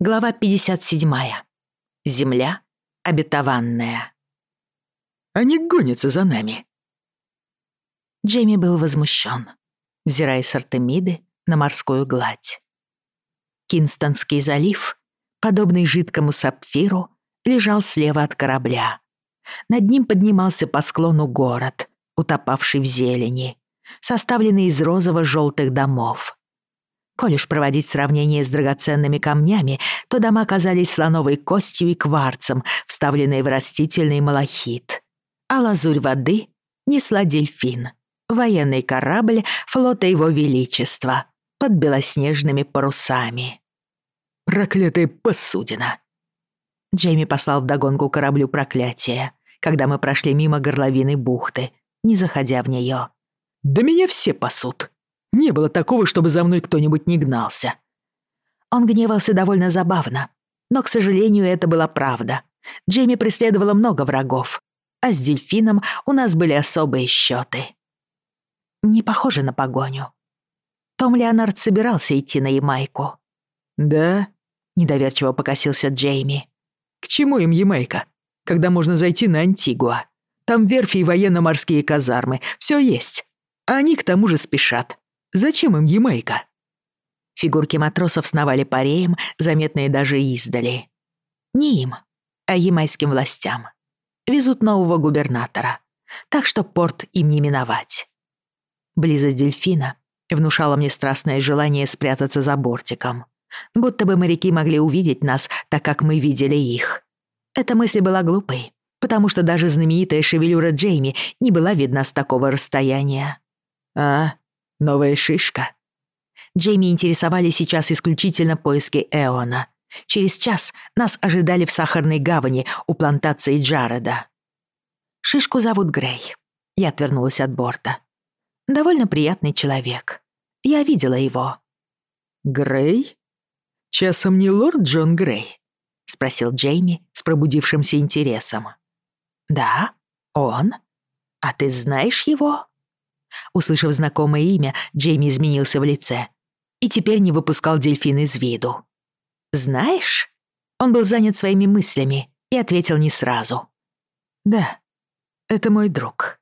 Глава 57. Земля обетованная. Они гонятся за нами. Джейми был возмущен, взирая с Артемиды на морскую гладь. Кинстонский залив, подобный жидкому сапфиру, лежал слева от корабля. Над ним поднимался по склону город, утопавший в зелени, составленный из розово-желтых домов. Коль уж проводить сравнение с драгоценными камнями, то дома казались слоновой костью и кварцем, вставленные в растительный малахит. А лазурь воды несла дельфин, военный корабль флота его величества, под белоснежными парусами. «Проклятая посудина!» Джейми послал вдогонку кораблю проклятие, когда мы прошли мимо горловины бухты, не заходя в нее. «Да меня все пасут!» Не было такого, чтобы за мной кто-нибудь не гнался. Он гневался довольно забавно, но, к сожалению, это была правда. Джейми преследовало много врагов, а с дельфином у нас были особые счеты. Не похоже на погоню. Том Леонард собирался идти на Ямайку. «Да?» — недоверчиво покосился Джейми. «К чему им Ямайка, когда можно зайти на Антигуа? Там верфи и военно-морские казармы, все есть. А они к тому же спешат. Зачем им Ямайка?» Фигурки матросов сновали пареем, заметные даже издали. Не им, а ямайским властям. Везут нового губернатора, так что порт им не миновать. Близость дельфина внушала мне страстное желание спрятаться за бортиком. Будто бы моряки могли увидеть нас, так как мы видели их. Эта мысль была глупой, потому что даже знаменитая шевелюра Джейми не была видна с такого расстояния. «А, Новая шишка. Джейми интересовали сейчас исключительно поиски Эона. Через час нас ожидали в Сахарной гавани у плантации Джареда. Шишку зовут Грей. Я отвернулась от борта. Довольно приятный человек. Я видела его. Грей? Часом не лорд Джон Грей? Спросил Джейми с пробудившимся интересом. Да, он. А ты знаешь его? Услышав знакомое имя, Джейми изменился в лице и теперь не выпускал дельфин из виду. «Знаешь?» Он был занят своими мыслями и ответил не сразу. «Да, это мой друг».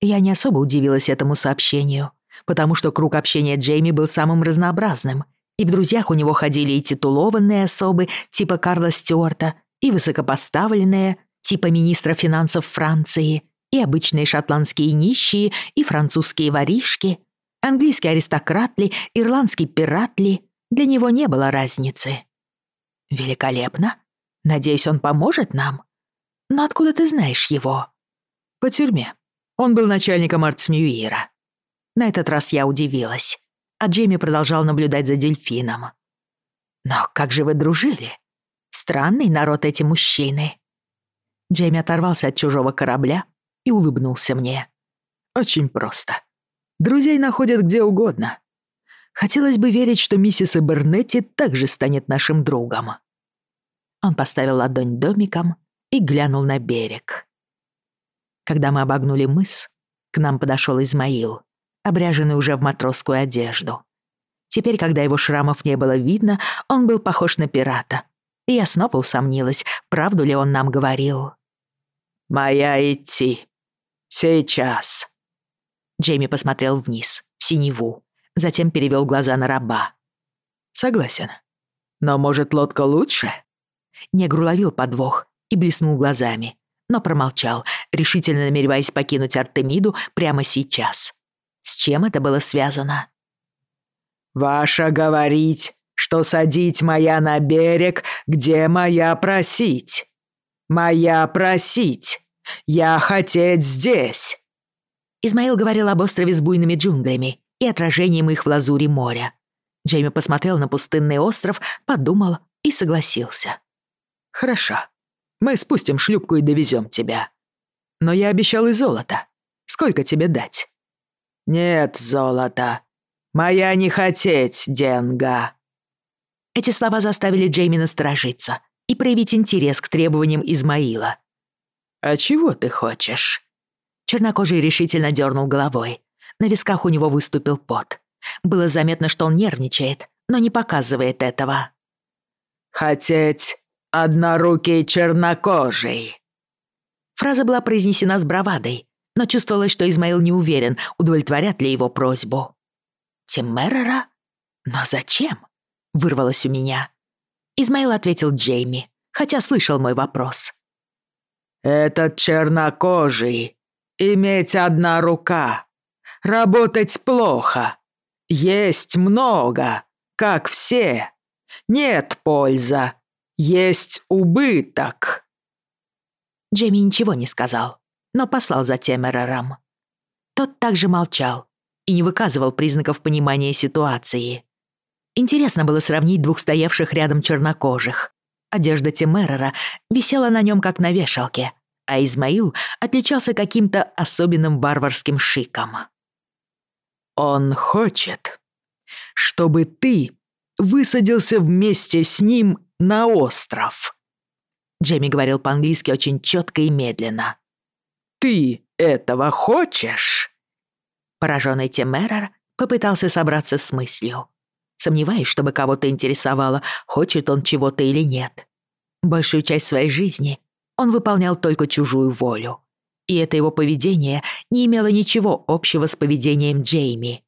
Я не особо удивилась этому сообщению, потому что круг общения Джейми был самым разнообразным, и в друзьях у него ходили и титулованные особы типа Карла Стюарта, и высокопоставленные, типа министра финансов Франции, и обычные шотландские нищие, и французские воришки, английский аристократ ли, ирландский пират ли, для него не было разницы. Великолепно. Надеюсь, он поможет нам. Но откуда ты знаешь его? По тюрьме. Он был начальником Артсмьюира. На этот раз я удивилась, а Джейми продолжал наблюдать за дельфином. Но как же вы дружили? Странный народ эти мужчины. Джейми оторвался от чужого корабля и улыбнулся мне. «Очень просто. Друзей находят где угодно. Хотелось бы верить, что миссис Эбернетти также станет нашим другом». Он поставил ладонь домиком и глянул на берег. Когда мы обогнули мыс, к нам подошел Измаил, обряженный уже в матросскую одежду. Теперь, когда его шрамов не было видно, он был похож на пирата. И я снова усомнилась, правду ли он нам говорил. «Моя идти», «Сейчас». Джейми посмотрел вниз, в синеву, затем перевел глаза на раба. «Согласен. Но, может, лодка лучше?» Негр уловил подвох и блеснул глазами, но промолчал, решительно намереваясь покинуть Артемиду прямо сейчас. С чем это было связано? «Ваша говорить, что садить моя на берег, где моя просить? Моя просить!» «Я хотеть здесь!» Измаил говорил об острове с буйными джунглями и отражением их в лазуре моря. Джейми посмотрел на пустынный остров, подумал и согласился. «Хорошо. Мы спустим шлюпку и довезем тебя. Но я обещал и золото. Сколько тебе дать?» «Нет золота. Моя не хотеть, Денга». Эти слова заставили Джейми насторожиться и проявить интерес к требованиям Измаила. «А чего ты хочешь?» Чернокожий решительно дернул головой. На висках у него выступил пот. Было заметно, что он нервничает, но не показывает этого. хотеть однорукий чернокожий». Фраза была произнесена с бравадой, но чувствовалось, что Измаил не уверен, удовлетворят ли его просьбу. «Тиммерера? Но зачем?» — вырвалось у меня. Измаил ответил Джейми, хотя слышал мой вопрос. «Этот чернокожий. Иметь одна рука. Работать плохо. Есть много, как все. Нет польза. Есть убыток». Джейми ничего не сказал, но послал за Темерером. Тот также молчал и не выказывал признаков понимания ситуации. Интересно было сравнить двух стоявших рядом чернокожих. Одежда Тимерера висела на нем как на вешалке, а Измаил отличался каким-то особенным варварским шиком. «Он хочет, чтобы ты высадился вместе с ним на остров», Джейми говорил по-английски очень четко и медленно. «Ты этого хочешь?» Пораженный Темерер попытался собраться с мыслью. Сомневаюсь, чтобы кого-то интересовало, хочет он чего-то или нет. Большую часть своей жизни он выполнял только чужую волю. И это его поведение не имело ничего общего с поведением Джейми.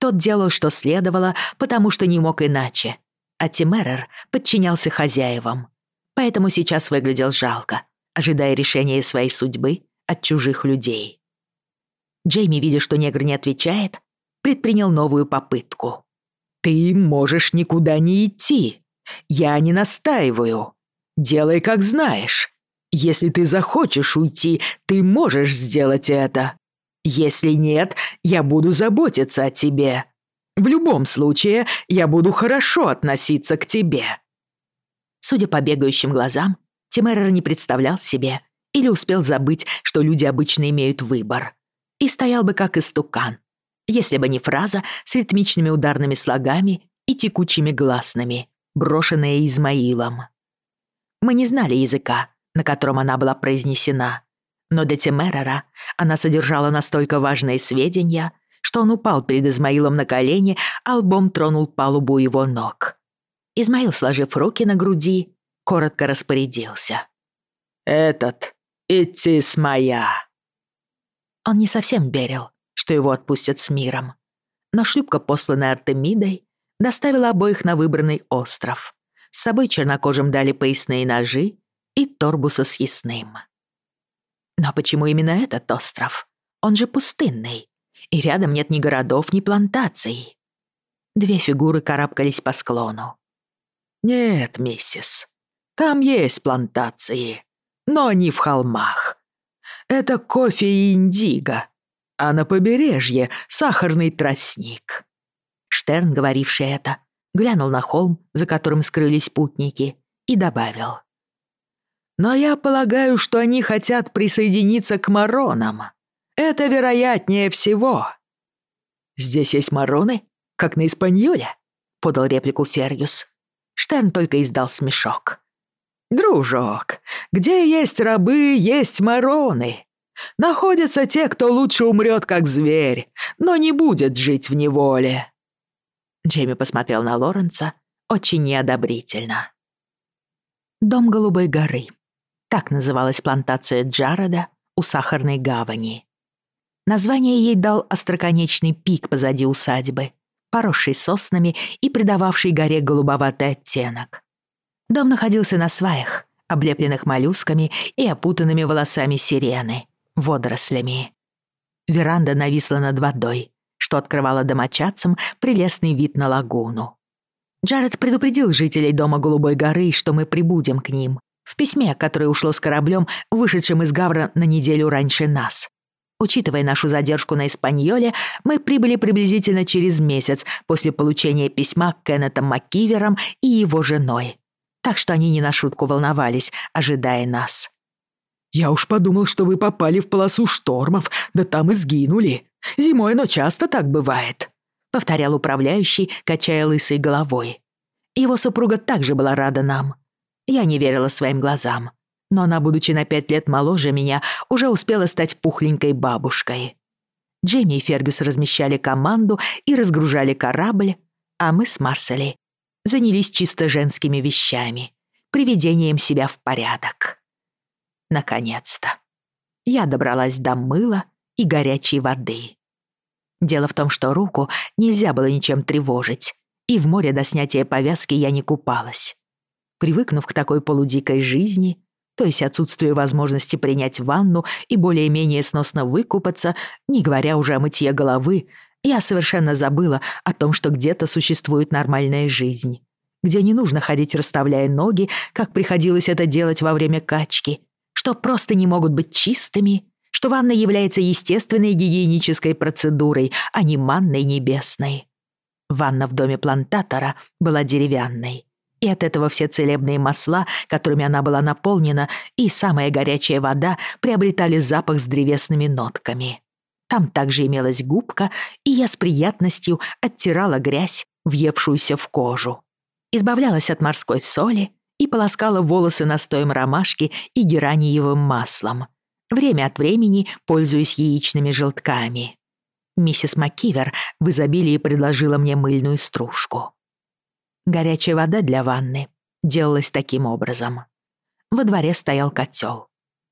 Тот делал, что следовало, потому что не мог иначе. А Тимерер подчинялся хозяевам. Поэтому сейчас выглядел жалко, ожидая решения своей судьбы от чужих людей. Джейми, видя, что негр не отвечает, предпринял новую попытку. «Ты можешь никуда не идти. Я не настаиваю. Делай, как знаешь. Если ты захочешь уйти, ты можешь сделать это. Если нет, я буду заботиться о тебе. В любом случае, я буду хорошо относиться к тебе». Судя по бегающим глазам, Тимерер не представлял себе или успел забыть, что люди обычно имеют выбор. И стоял бы как истукан, если бы не фраза с ритмичными ударными слогами и текучими гласными, брошенная Измаилом. Мы не знали языка, на котором она была произнесена, но для Тимерера она содержала настолько важные сведения, что он упал перед Измаилом на колени, а лбом тронул палубу его ног. Измаил, сложив руки на груди, коротко распорядился. «Этот идти с моя». Он не совсем верил, что его отпустят с миром. Но шлюпка, посланная Артемидой, доставила обоих на выбранный остров. С собой чернокожим дали поясные ножи и торбу со съестным. Но почему именно этот остров? Он же пустынный, и рядом нет ни городов, ни плантаций. Две фигуры карабкались по склону. «Нет, миссис, там есть плантации, но не в холмах. Это кофе и индиго, а на побережье сахарный тростник». Штерн, говоривший это, глянул на холм, за которым скрылись путники, и добавил. «Но я полагаю, что они хотят присоединиться к маронам. Это вероятнее всего». «Здесь есть мароны, как на Испаньоле?» — подал реплику Ферьюс. Штерн только издал смешок. «Дружок, где есть рабы, есть мароны. Находятся те, кто лучше умрет, как зверь, но не будет жить в неволе». Джейми посмотрел на Лоренца очень неодобрительно. Дом Голубой горы. Так называлась плантация Джареда у Сахарной гавани. Название ей дал остроконечный пик позади усадьбы, поросший соснами и придававший горе голубоватый оттенок. Дом находился на сваях, облепленных моллюсками и опутанными волосами сирены, водорослями. Веранда нависла над водой, что открывало домочадцам прелестный вид на лагуну. Джаред предупредил жителей дома Голубой горы, что мы прибудем к ним, в письме, которое ушло с кораблем, вышедшим из Гавра на неделю раньше нас. Учитывая нашу задержку на Испаньоле, мы прибыли приблизительно через месяц после получения письма Кеннетом Маккивером и его женой. Так что они не на шутку волновались, ожидая нас. «Я уж подумал, что вы попали в полосу штормов, да там и сгинули. Зимой, но часто так бывает», — повторял управляющий, качая лысой головой. Его супруга также была рада нам. Я не верила своим глазам но она, будучи на пять лет моложе меня, уже успела стать пухленькой бабушкой. Джейми и Фергюс размещали команду и разгружали корабль, а мы с Марсели занялись чисто женскими вещами, приведением себя в порядок. Наконец-то. Я добралась до мыла и горячей воды. Дело в том, что руку нельзя было ничем тревожить, и в море до снятия повязки я не купалась. Привыкнув к такой полудикой жизни, то есть отсутствию возможности принять ванну и более-менее сносно выкупаться, не говоря уже о мытье головы, я совершенно забыла о том, что где-то существует нормальная жизнь, где не нужно ходить расставляя ноги, как приходилось это делать во время качки, что просто не могут быть чистыми, что ванна является естественной гигиенической процедурой, а не манной небесной. Ванна в доме плантатора была деревянной, и от этого все целебные масла, которыми она была наполнена, и самая горячая вода приобретали запах с древесными нотками. Там также имелась губка, и я с приятностью оттирала грязь, въевшуюся в кожу. Избавлялась от морской соли и полоскала волосы настоем ромашки и гераниевым маслом. Время от времени пользуясь яичными желтками. Миссис Маккивер в изобилии предложила мне мыльную стружку. Горячая вода для ванны делалась таким образом. Во дворе стоял котел,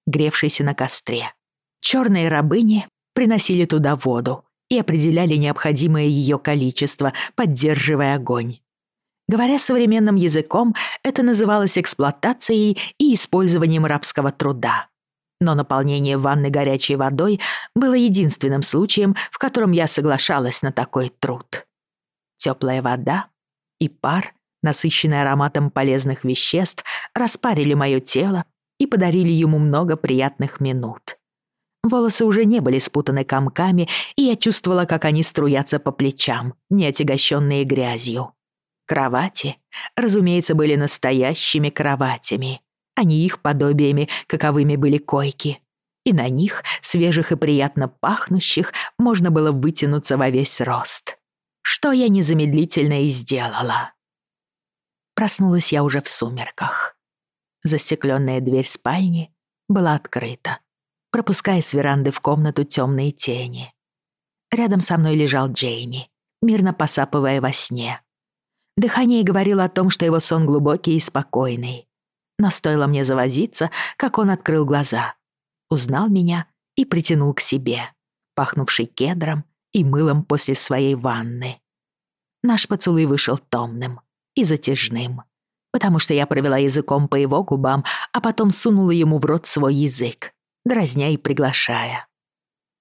гревшийся на костре. Черные рабыни приносили туда воду и определяли необходимое ее количество, поддерживая огонь. Говоря современным языком, это называлось эксплуатацией и использованием рабского труда. Но наполнение ванны горячей водой было единственным случаем, в котором я соглашалась на такой труд. Теплая вода и пар, насыщенный ароматом полезных веществ, распарили мое тело и подарили ему много приятных минут. Волосы уже не были спутаны комками, и я чувствовала, как они струятся по плечам, не отягощенные грязью. Кровати, разумеется, были настоящими кроватями, а не их подобиями, каковыми были койки. И на них, свежих и приятно пахнущих, можно было вытянуться во весь рост что я незамедлительно и сделала. Проснулась я уже в сумерках. Застекленная дверь спальни была открыта, пропуская с веранды в комнату темные тени. Рядом со мной лежал Джейми, мирно посапывая во сне. Дыхание говорило о том, что его сон глубокий и спокойный. Но стоило мне завозиться, как он открыл глаза, узнал меня и притянул к себе, пахнувший кедром и мылом после своей ванны. Наш поцелуй вышел томным и затяжным, потому что я провела языком по его губам, а потом сунула ему в рот свой язык, дразня и приглашая.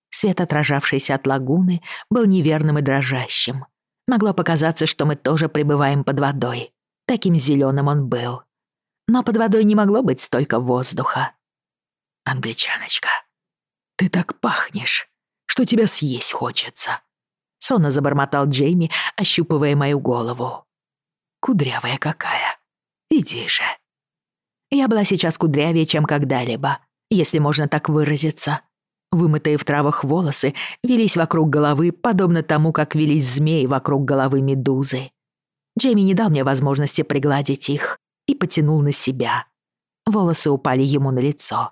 Свет, отражавшийся от лагуны, был неверным и дрожащим. Могло показаться, что мы тоже пребываем под водой. Таким зеленым он был. Но под водой не могло быть столько воздуха. «Англичаночка, ты так пахнешь!» что тебя съесть хочется», — сонно забормотал Джейми, ощупывая мою голову. «Кудрявая какая. Иди же». Я была сейчас кудрявее, чем когда-либо, если можно так выразиться. Вымытые в травах волосы велись вокруг головы, подобно тому, как велись змеи вокруг головы медузы. Джейми не дал мне возможности пригладить их и потянул на себя. Волосы упали ему на лицо.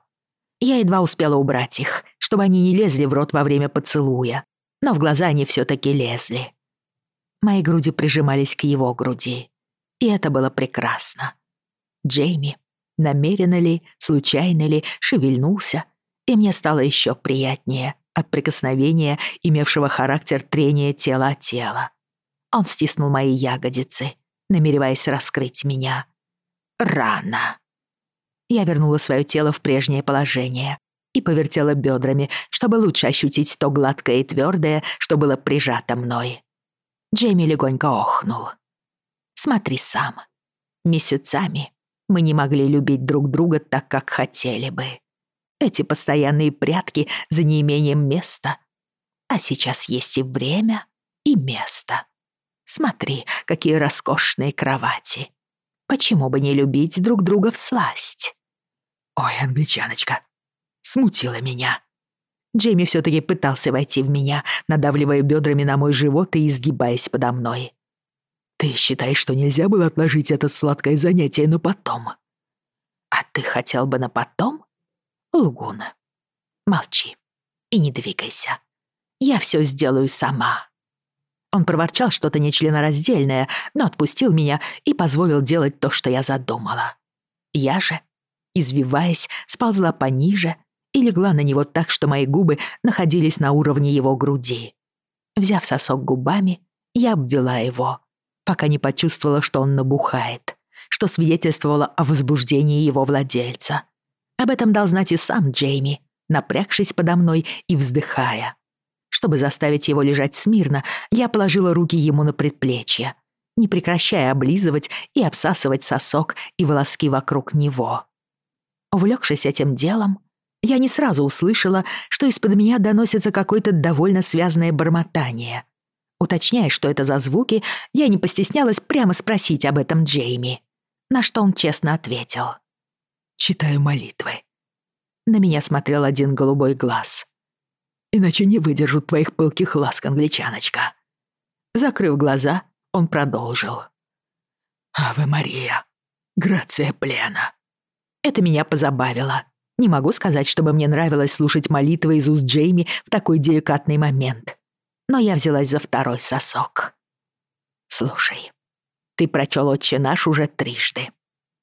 Я едва успела убрать их, чтобы они не лезли в рот во время поцелуя, но в глаза они все-таки лезли. Мои груди прижимались к его груди, и это было прекрасно. Джейми, намеренно ли, случайно ли, шевельнулся, и мне стало еще приятнее от прикосновения, имевшего характер трения тела от тела. Он стиснул мои ягодицы, намереваясь раскрыть меня. Рано. Я вернула свое тело в прежнее положение и повертела бедрами, чтобы лучше ощутить то гладкое и твердое, что было прижато мной. Джейми легонько охнул. «Смотри сам. Месяцами мы не могли любить друг друга так, как хотели бы. Эти постоянные прятки за неимением места. А сейчас есть и время, и место. Смотри, какие роскошные кровати. Почему бы не любить друг друга в сласть? Ой, англичаночка, смутила меня. Джейми все-таки пытался войти в меня, надавливая бедрами на мой живот и изгибаясь подо мной. Ты считаешь, что нельзя было отложить это сладкое занятие на потом? А ты хотел бы на потом? Лугуна, молчи и не двигайся. Я все сделаю сама. Он проворчал что-то нечленораздельное, но отпустил меня и позволил делать то, что я задумала. Я же, извиваясь, сползла пониже и легла на него так, что мои губы находились на уровне его груди. Взяв сосок губами, я обвела его, пока не почувствовала, что он набухает, что свидетельствовало о возбуждении его владельца. Об этом дал знать и сам Джейми, напрягшись подо мной и вздыхая. Чтобы заставить его лежать смирно, я положила руки ему на предплечье, не прекращая облизывать и обсасывать сосок и волоски вокруг него. Увлекшись этим делом, я не сразу услышала, что из-под меня доносится какое-то довольно связанное бормотание. Уточняя, что это за звуки, я не постеснялась прямо спросить об этом Джейми, на что он честно ответил. «Читаю молитвы». На меня смотрел один голубой глаз. «Иначе не выдержу твоих пылких ласк, англичаночка». Закрыв глаза, он продолжил. «Аве Мария, грация плена». Это меня позабавило. Не могу сказать, чтобы мне нравилось слушать молитвы из уст Джейми в такой деликатный момент. Но я взялась за второй сосок. Слушай, ты прочел «Отче наш» уже трижды.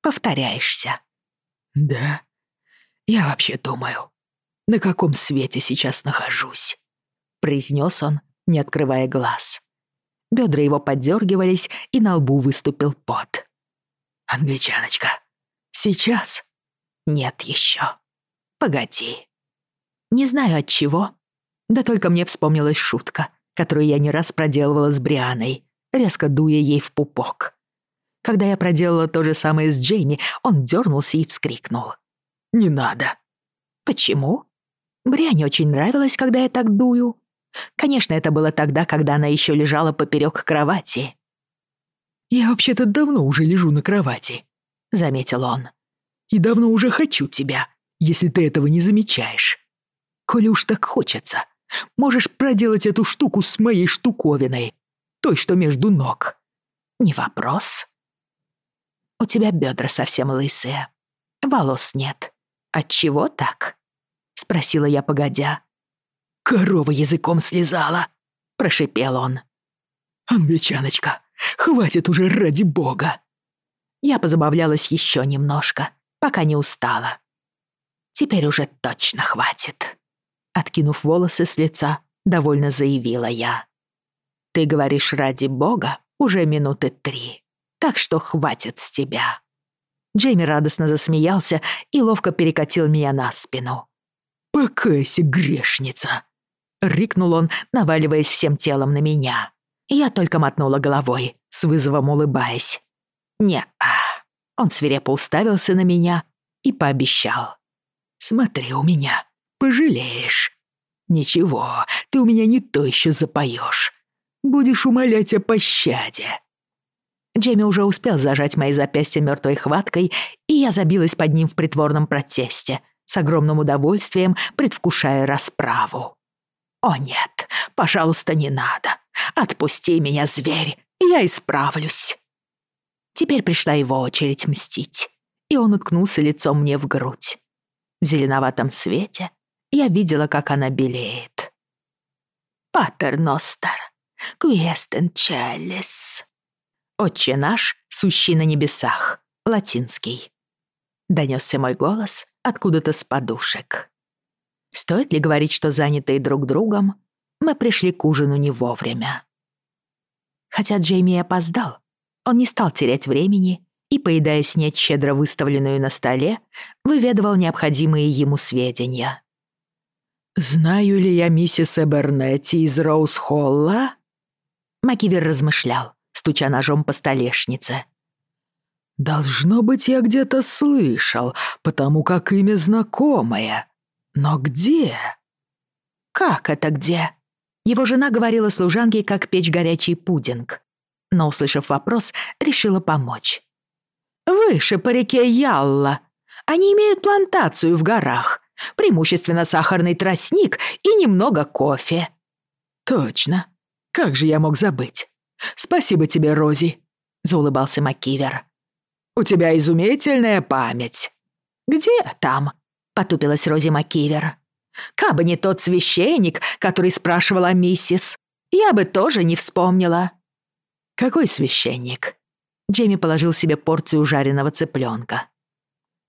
Повторяешься. Да? Я вообще думаю, на каком свете сейчас нахожусь? Произнес он, не открывая глаз. Бедра его поддергивались, и на лбу выступил пот. «Англичаночка, сейчас?» «Нет еще. Погоди. Не знаю от чего, да только мне вспомнилась шутка, которую я не раз проделывала с Брианой, резко дуя ей в пупок. Когда я проделала то же самое с Джейми, он дернулся и вскрикнул. «Не надо». «Почему?» Бриане очень нравилось, когда я так дую. Конечно, это было тогда, когда она еще лежала поперек кровати. «Я вообще-то давно уже лежу на кровати», — заметил он. «И давно уже хочу тебя, если ты этого не замечаешь. Коли уж так хочется, можешь проделать эту штуку с моей штуковиной, той, что между ног. Не вопрос. У тебя бедра совсем лысые, волос нет. Отчего так? Спросила я, погодя. Корова языком слезала, прошипел он. Англичаночка, хватит уже ради бога. Я позабавлялась еще немножко, пока не устала. Теперь уже точно хватит. Откинув волосы с лица, довольно заявила я. Ты говоришь ради бога уже минуты три, так что хватит с тебя. Джейми радостно засмеялся и ловко перекатил меня на спину. «Покайся, грешница!» — рикнул он, наваливаясь всем телом на меня. Я только мотнула головой, с вызовом улыбаясь. «Не-а». Он свирепо уставился на меня и пообещал. Смотри у меня, пожалеешь. Ничего, ты у меня не то еще запоешь. Будешь умолять о пощаде». Джейми уже успел зажать мои запястья мертвой хваткой, и я забилась под ним в притворном протесте, с огромным удовольствием предвкушая расправу. «О нет, пожалуйста, не надо. Отпусти меня, зверь, я исправлюсь». Теперь пришла его очередь мстить, и он уткнулся лицом мне в грудь. В зеленоватом свете я видела, как она белеет. «Патер Ностер, квестен челлис». «Отче наш, сущий на небесах», латинский. Донесся мой голос откуда-то с подушек. Стоит ли говорить, что занятые друг другом, мы пришли к ужину не вовремя. Хотя Джейми опоздал, он не стал терять времени и, поедая снеть, щедро выставленную на столе, выведывал необходимые ему сведения. «Знаю ли я миссис Эбернетти из Роуз-Холла?» Макивер размышлял, стуча ножом по столешнице. «Должно быть, я где-то слышал, потому как имя знакомое. Но где?» «Как это где?» Его жена говорила служанке, как печь горячий пудинг. Но, услышав вопрос, решила помочь. Выше по реке Ялла. Они имеют плантацию в горах. Преимущественно сахарный тростник и немного кофе». «Точно. Как же я мог забыть? Спасибо тебе, Рози», — заулыбался Маккивер. «У тебя изумительная память». «Где там?» — потупилась Рози Маккивер. «Кабы не тот священник, который спрашивал о миссис. Я бы тоже не вспомнила». «Какой священник?» Джейми положил себе порцию жареного цыпленка.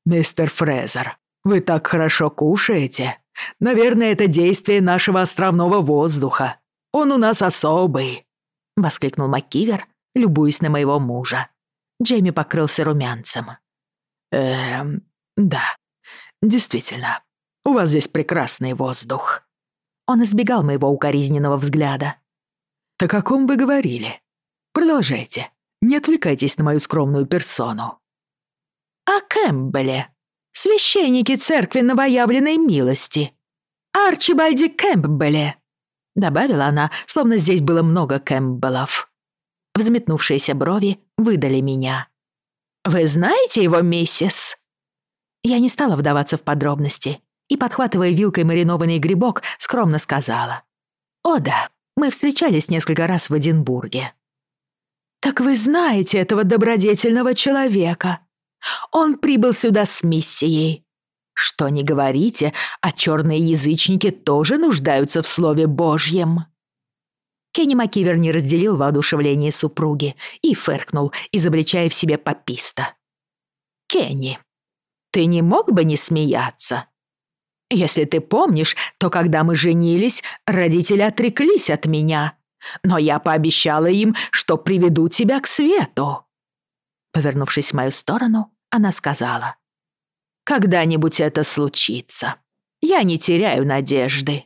«Мистер Фрезер, вы так хорошо кушаете. Наверное, это действие нашего островного воздуха. Он у нас особый», — воскликнул МакКивер, любуясь на моего мужа. Джейми покрылся румянцем. «Эм, да, действительно, у вас здесь прекрасный воздух». Он избегал моего укоризненного взгляда. «Так о ком вы говорили? Продолжайте. Не отвлекайтесь на мою скромную персону». «О Кэмпбелле, священнике церкви новоявленной милости. Арчибальде Кэмпбелле», — добавила она, словно здесь было много Кэмпбеллов. Взметнувшиеся брови выдали меня. «Вы знаете его, миссис?» Я не стала вдаваться в подробности и, подхватывая вилкой маринованный грибок, скромно сказала. «О да, мы встречались несколько раз в Эдинбурге». «Так вы знаете этого добродетельного человека. Он прибыл сюда с миссией. Что не говорите, а черные язычники тоже нуждаются в Слове Божьем». Кенни Макивер не разделил воодушевление супруги и фыркнул, изобличая в себе пописта. «Кенни, ты не мог бы не смеяться? Если ты помнишь, то когда мы женились, родители отреклись от меня, но я пообещала им, что приведу тебя к свету». Повернувшись в мою сторону, она сказала. «Когда-нибудь это случится. Я не теряю надежды.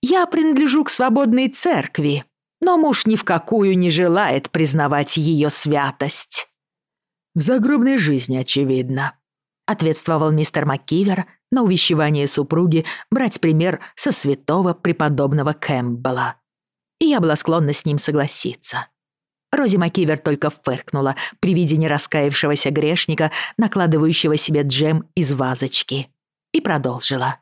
Я принадлежу к свободной церкви, но муж ни в какую не желает признавать ее святость». «В загробной жизни, очевидно», — ответствовал мистер МакКивер на увещевание супруги брать пример со святого преподобного Кэмпбелла. И я была склонна с ним согласиться. Рози Маккивер только фыркнула при виде нераскаявшегося грешника, накладывающего себе джем из вазочки, и продолжила.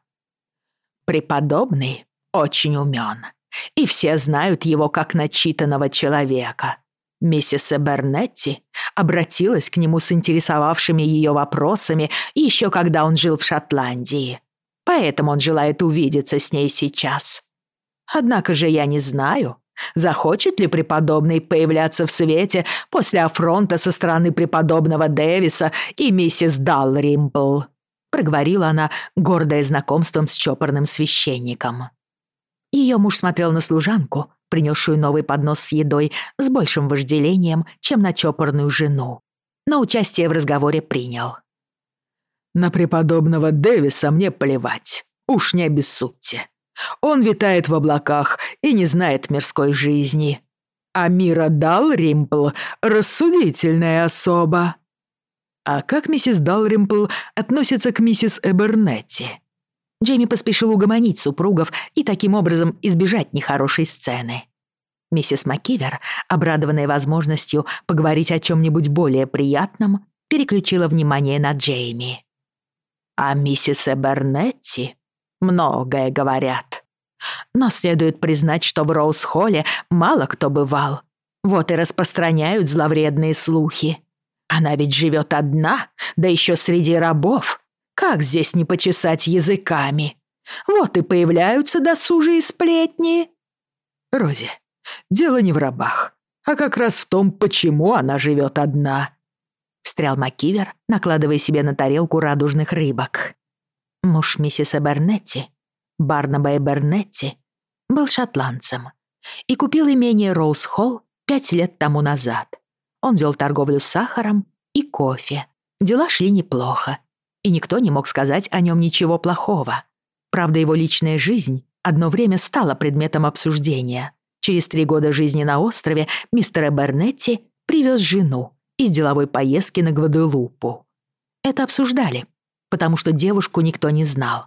«Преподобный очень умен, и все знают его как начитанного человека. Миссис Эбернетти обратилась к нему с интересовавшими ее вопросами еще когда он жил в Шотландии. Поэтому он желает увидеться с ней сейчас. Однако же я не знаю, захочет ли преподобный появляться в свете после афронта со стороны преподобного Дэвиса и миссис Далримпл, проговорила она, гордая знакомством с чопорным священником. Ее муж смотрел на служанку, принесшую новый поднос с едой, с большим вожделением, чем на чопорную жену. Но участие в разговоре принял. «На преподобного Дэвиса мне плевать. Уж не обессудьте. Он витает в облаках и не знает мирской жизни. А Мира Далримпл — рассудительная особа». «А как миссис Далримпл относится к миссис Эбернетти?» Джейми поспешил угомонить супругов и таким образом избежать нехорошей сцены. Миссис Маккивер, обрадованная возможностью поговорить о чем-нибудь более приятном, переключила внимание на Джейми. «А миссис Эбернетти многое говорят. Но следует признать, что в Роуз-Холле мало кто бывал. Вот и распространяют зловредные слухи. Она ведь живет одна, да еще среди рабов, как здесь не почесать языками? Вот и появляются досужие сплетни. Рози, дело не в рабах, а как раз в том, почему она живет одна. Встрял Макивер, накладывая себе на тарелку радужных рыбок. Муж миссис Эбернетти, Барнаба Эбернетти, был шотландцем и купил имение Роуз-Холл пять лет тому назад. Он вел торговлю сахаром и кофе. Дела шли неплохо, и никто не мог сказать о нем ничего плохого. Правда, его личная жизнь одно время стала предметом обсуждения. Через три года жизни на острове мистер Бернетти привез жену из деловой поездки на Гваделупу. Это обсуждали, потому что девушку никто не знал.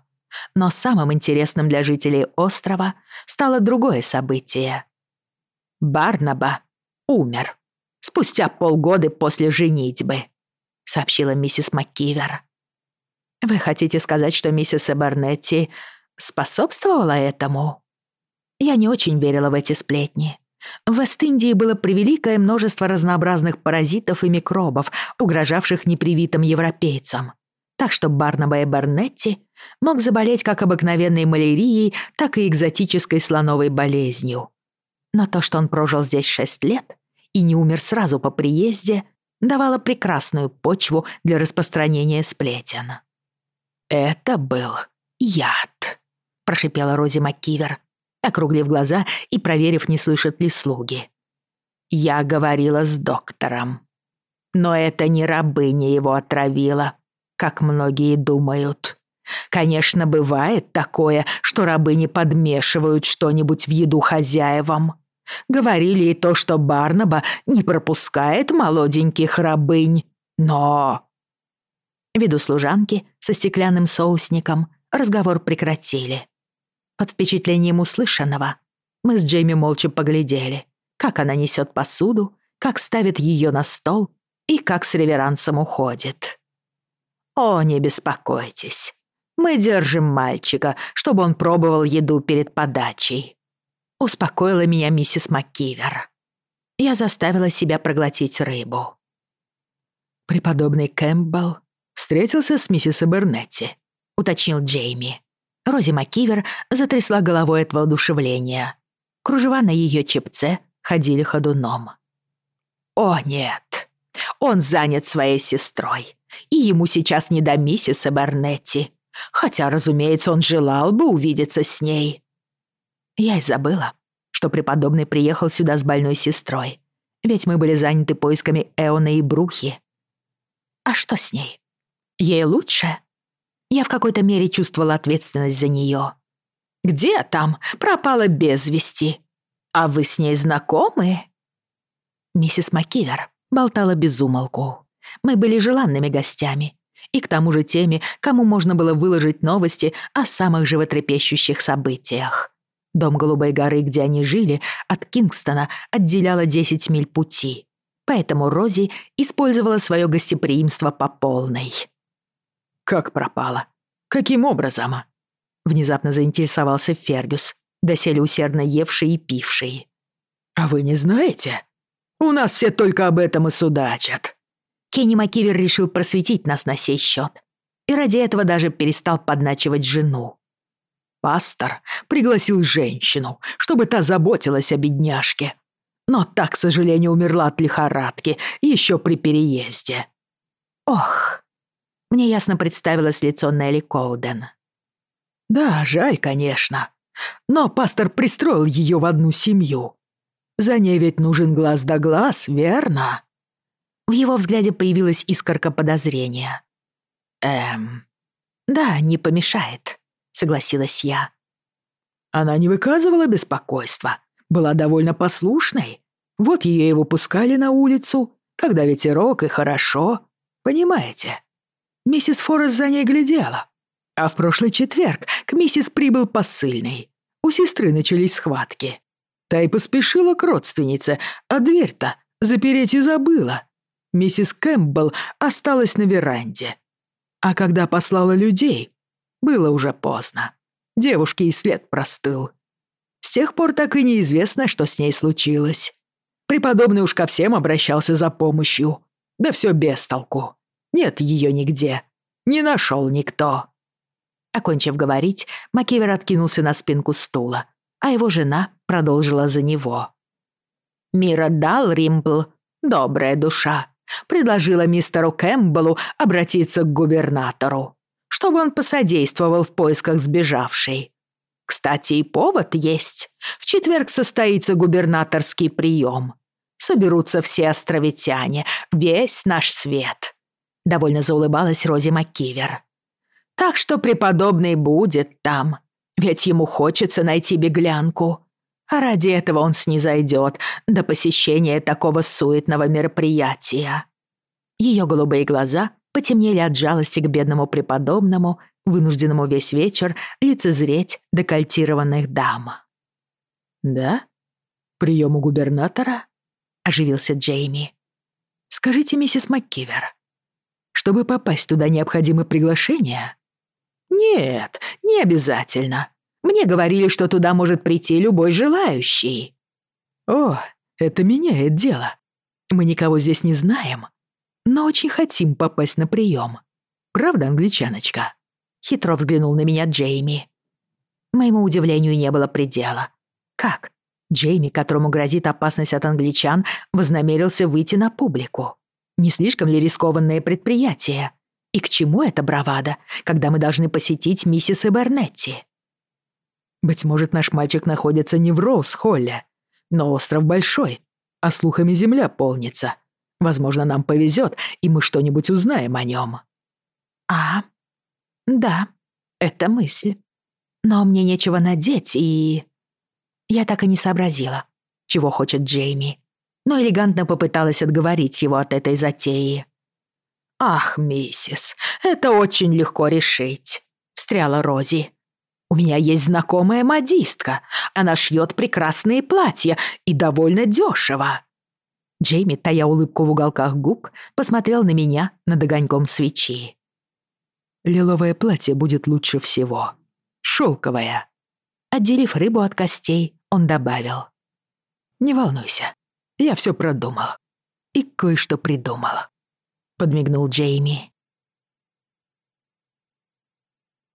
Но самым интересным для жителей острова стало другое событие. Барнаба умер спустя полгода после женитьбы, сообщила миссис МакКивер. Вы хотите сказать, что миссис Эбернетти способствовала этому? Я не очень верила в эти сплетни. В Вест-Индии было превеликое множество разнообразных паразитов и микробов, угрожавших непривитым европейцам. Так что Барнаба Эбернетти мог заболеть как обыкновенной малярией, так и экзотической слоновой болезнью. Но то, что он прожил здесь шесть лет и не умер сразу по приезде, давало прекрасную почву для распространения сплетен. «Это был яд», — прошипела Рози МакКивер, округлив глаза и проверив, не слышат ли слуги. «Я говорила с доктором. Но это не рабыня его отравила, как многие думают. Конечно, бывает такое, что рабыни подмешивают что-нибудь в еду хозяевам. Говорили и то, что Барнаба не пропускает молоденьких рабынь, но...» Ввиду служанки со стеклянным соусником разговор прекратили. Под впечатлением услышанного мы с Джейми молча поглядели, как она несет посуду, как ставит ее на стол и как с реверансом уходит. «О, не беспокойтесь. Мы держим мальчика, чтобы он пробовал еду перед подачей», — успокоила меня миссис МакКивер. Я заставила себя проглотить рыбу. «Преподобный Кэмпбелл встретился с миссис Бернетти», — уточнил Джейми. Рози МакКивер затрясла головой от воодушевления. Кружева на ее чепце ходили ходуном. «О, нет! Он занят своей сестрой, и ему сейчас не до миссис Бернетти. Хотя, разумеется, он желал бы увидеться с ней». Я и забыла, что преподобный приехал сюда с больной сестрой, ведь мы были заняты поисками Эона и Брухи. А что с ней? Ей лучше? Я в какой-то мере чувствовала ответственность за нее. Где там? Пропала без вести. А вы с ней знакомы? Миссис Маккивер болтала без умолку. Мы были желанными гостями. И к тому же теми, кому можно было выложить новости о самых животрепещущих событиях. Дом Голубой горы, где они жили, от Кингстона отделяло 10 миль пути. Поэтому Рози использовала свое гостеприимство по полной. «Как пропала? Каким образом?» Внезапно заинтересовался Фергюс, доселе усердно евший и пивший. «А вы не знаете? У нас все только об этом и судачат». Кенни Макивер решил просветить нас на сей счет. И ради этого даже перестал подначивать жену. Пастор пригласил женщину, чтобы та заботилась о бедняжке. Но та, к сожалению, умерла от лихорадки еще при переезде. Ох, мне ясно представилось лицо Нелли Коуден. Да, жаль, конечно. Но пастор пристроил ее в одну семью. За ней ведь нужен глаз да глаз, верно? В его взгляде появилась искорка подозрения. Эм, да, не помешает, согласилась я. Она не выказывала беспокойства, была довольно послушной. Вот ее и выпускали на улицу, когда ветерок и хорошо, понимаете? Миссис Форест за ней глядела. А в прошлый четверг к миссис прибыл посыльный. У сестры начались схватки. Та и поспешила к родственнице, а дверь-то запереть и забыла. Миссис Кэмпбелл осталась на веранде. А когда послала людей, было уже поздно. Девушке и след простыл. С тех пор так и неизвестно, что с ней случилось. Преподобный уж ко всем обращался за помощью. Да все без толку. Нет ее нигде. Не нашел никто». Окончив говорить, Макевер откинулся на спинку стула, а его жена продолжила за него. «Мира дал Римпл, добрая душа, предложила мистеру Кэмпбеллу обратиться к губернатору, чтобы он посодействовал в поисках сбежавшей. Кстати, и повод есть. В четверг состоится губернаторский прием. Соберутся все островитяне, весь наш свет довольно заулыбалась Рози МакКивер. «Так что преподобный будет там, ведь ему хочется найти беглянку. А ради этого он снизойдет до посещения такого суетного мероприятия». Ее голубые глаза потемнели от жалости к бедному преподобному, вынужденному весь вечер лицезреть декольтированных дам. «Да? Прием у губернатора?» — оживился Джейми. «Скажите, миссис МакКивер, чтобы попасть туда, необходимо приглашение? Нет, не обязательно. Мне говорили, что туда может прийти любой желающий. О, это меняет дело. Мы никого здесь не знаем, но очень хотим попасть на прием. Правда, англичаночка? Хитро взглянул на меня Джейми. Моему удивлению не было предела. Как? Джейми, которому грозит опасность от англичан, вознамерился выйти на публику. Не слишком ли рискованное предприятие? И к чему эта бравада, когда мы должны посетить миссис Эбернетти? Быть может, наш мальчик находится не в Роуз-Холле, но остров большой, а слухами земля полнится. Возможно, нам повезет, и мы что-нибудь узнаем о нем. А, да, это мысль. Но мне нечего надеть, и... Я так и не сообразила, чего хочет Джейми, но элегантно попыталась отговорить его от этой затеи. «Ах, миссис, это очень легко решить», — встряла Рози. «У меня есть знакомая модистка. Она шьет прекрасные платья и довольно дешево». Джейми, тая улыбку в уголках губ, посмотрел на меня над огоньком свечи. «Лиловое платье будет лучше всего. Шелковое». Отделив рыбу от костей, он добавил. «Не волнуйся, я все продумал. И кое-что придумал подмигнул Джейми.